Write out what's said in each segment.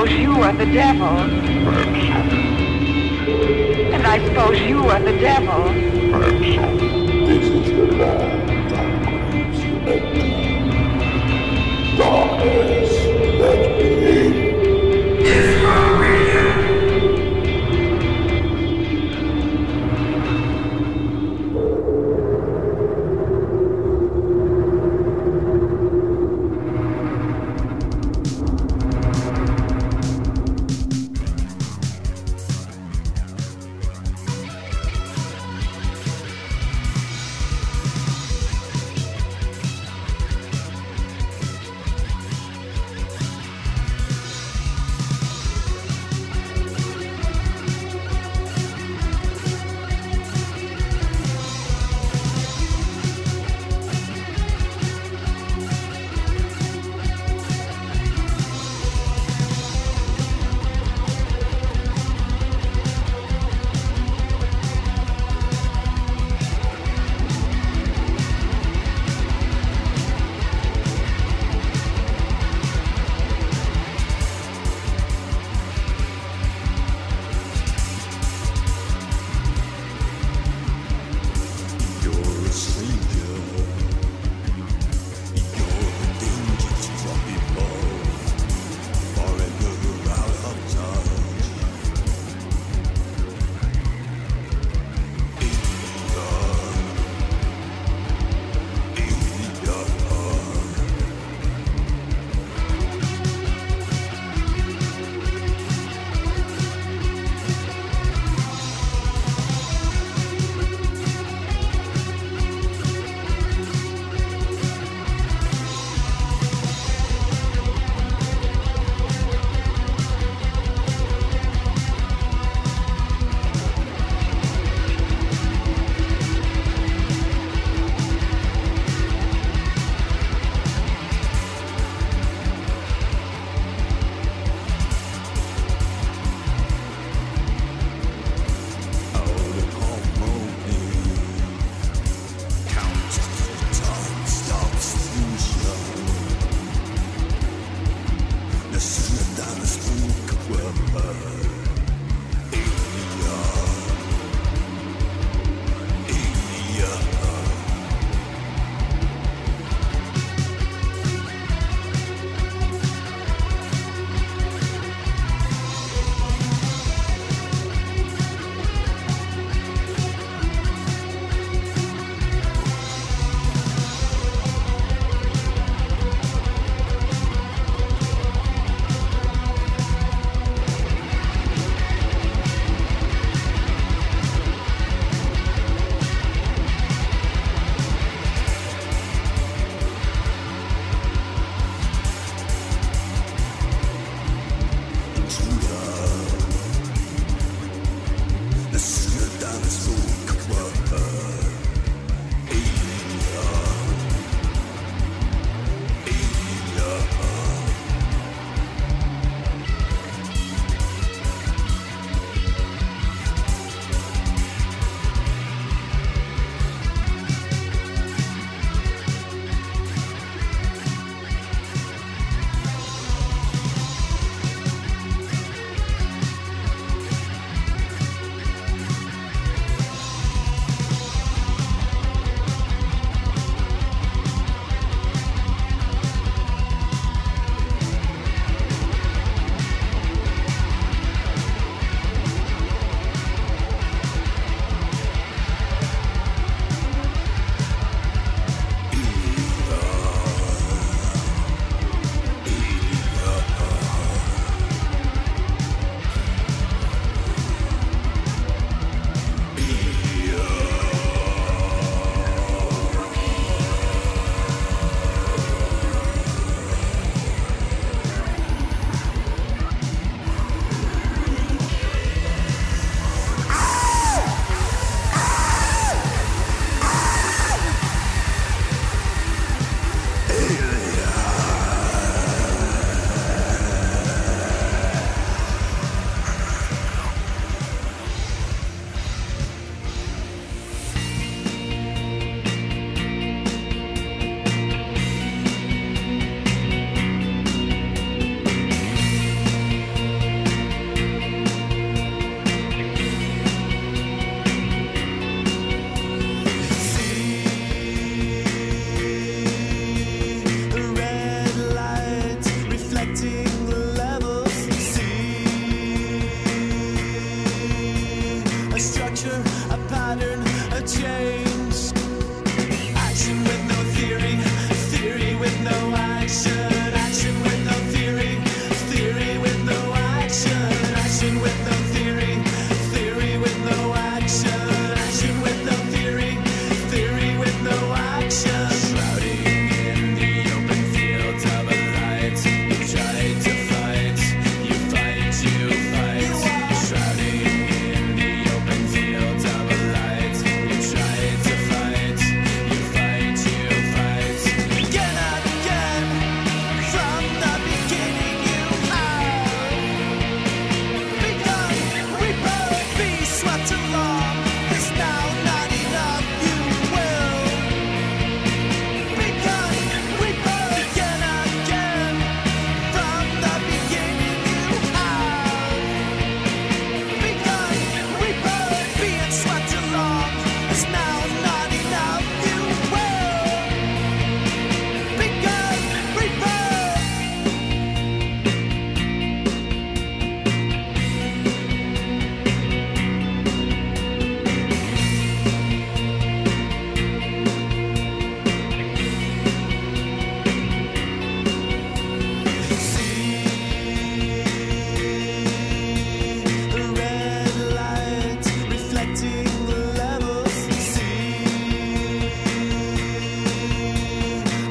suppose you are the devil. And I suppose you are the devil. This is the land that grieves you. Darkness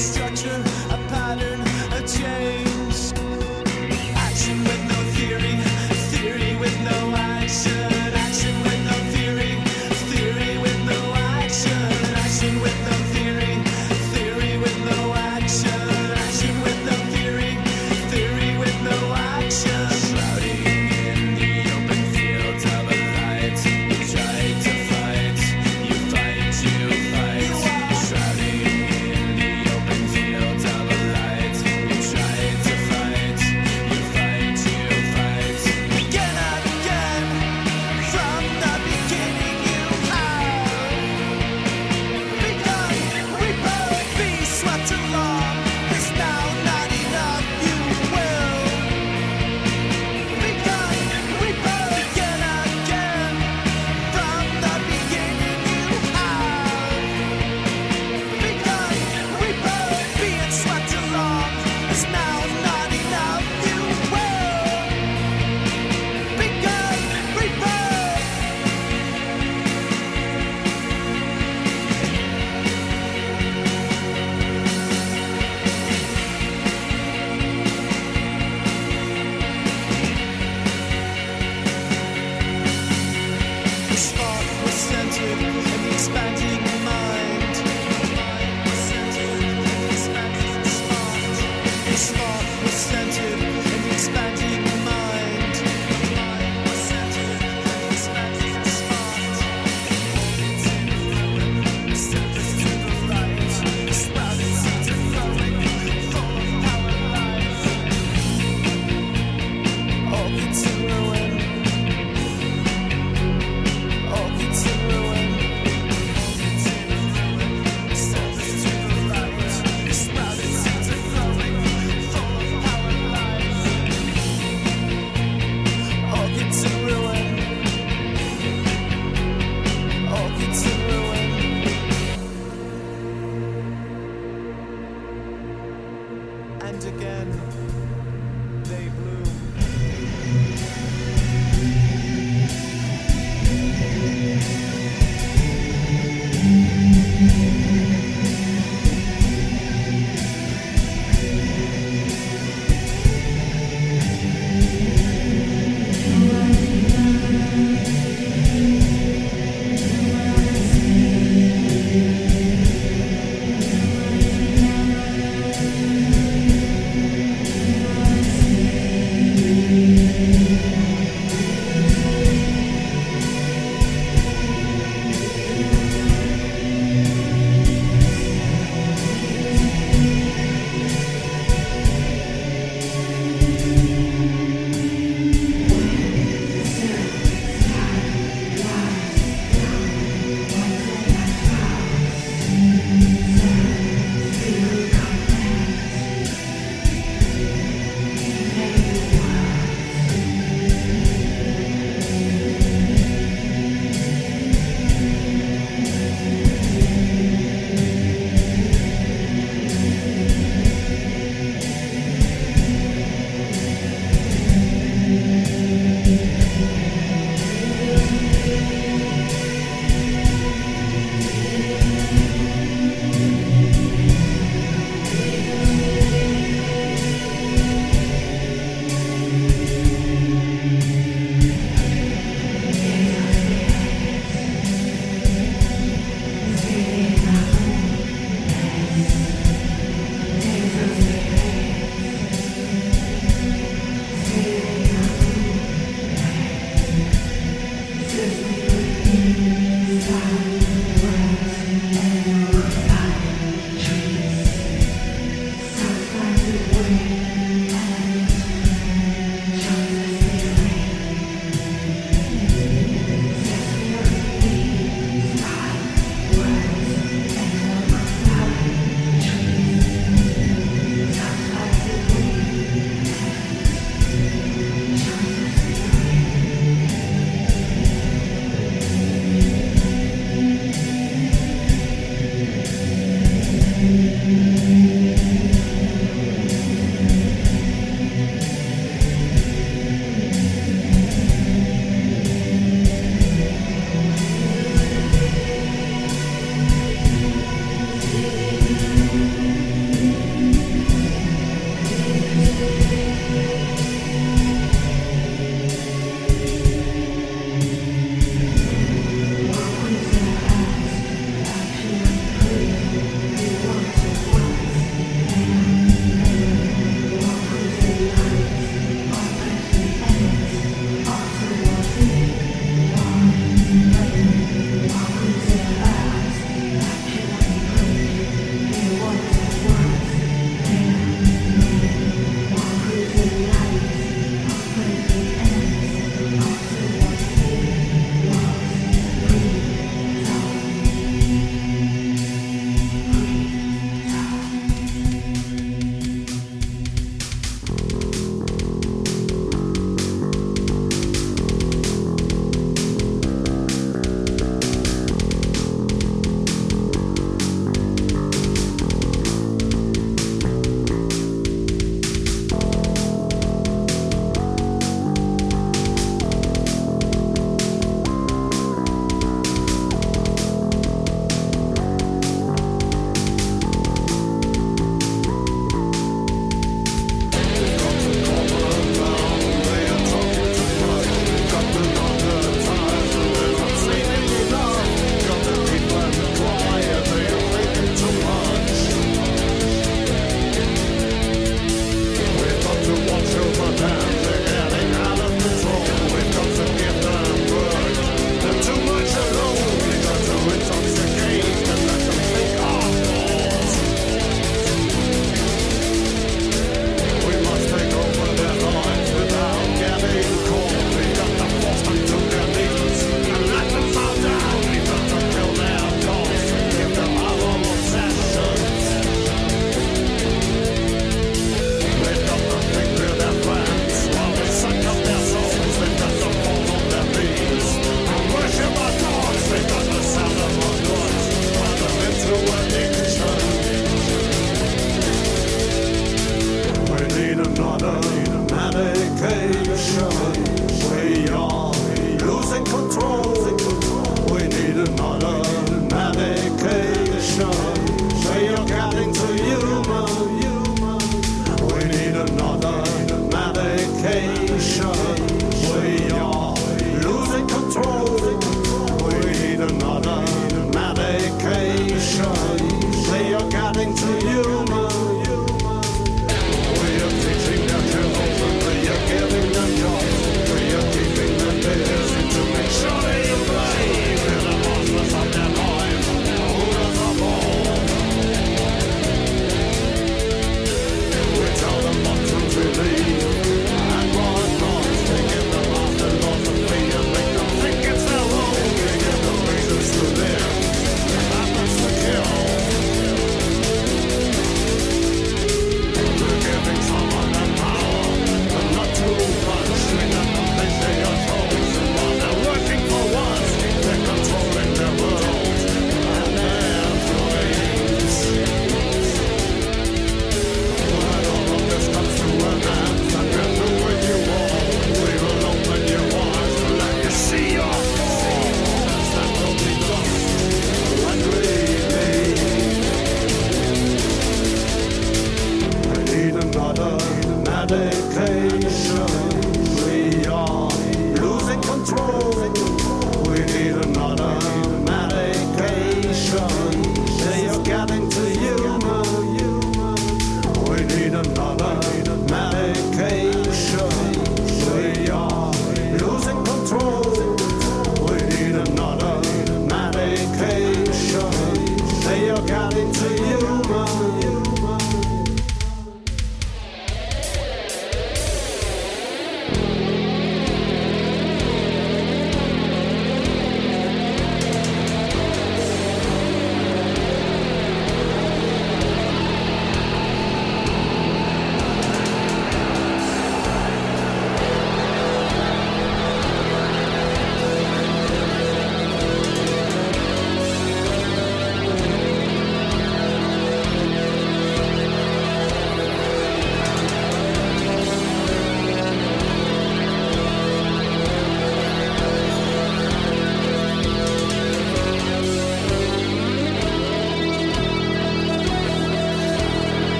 structure, a pattern.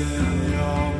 In your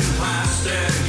Silence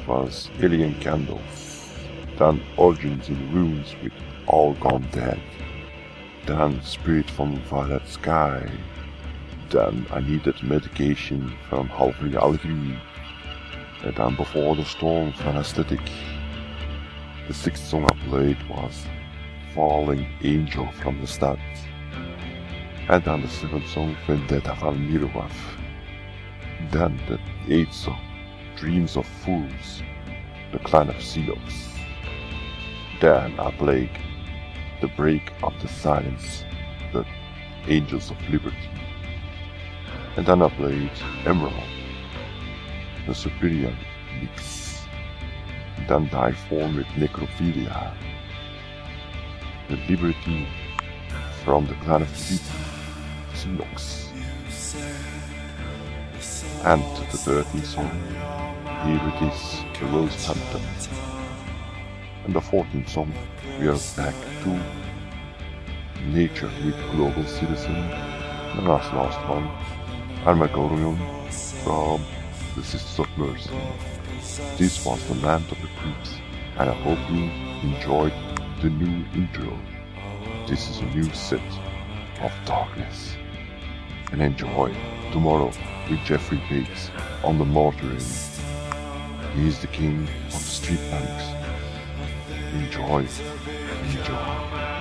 song I was Alien Candles, then Origins in Ruins with All Gone Dead, then Spirit from Violet Sky, then I Needed Medication from Half Reality, and then Before the Storm from Aesthetic. The sixth song I played was Falling Angel from the Start, and then the seventh song Vendetta van Mirwaf. Then the eighth song, Dreams of Fools, The Clan of Seals. Then I played The Break of the Silence, The Angels of Liberty. And then I played Emerald, The Superior Mix. Then Die Form with Necrophilia, The Liberty from the Clan of Seals. And the 13th song, here it is, the Rose Anthem. And the 14th song, we are back to Nature with Global Citizen. And last, last one, Armageddon from the Sisters of Mercy. This was the land of the creeps, and I hope you enjoyed the new intro. This is a new set of darkness. And enjoy tomorrow with Jeffrey Gates on the mortuary. He is the king of the street banks. Enjoy. Enjoy.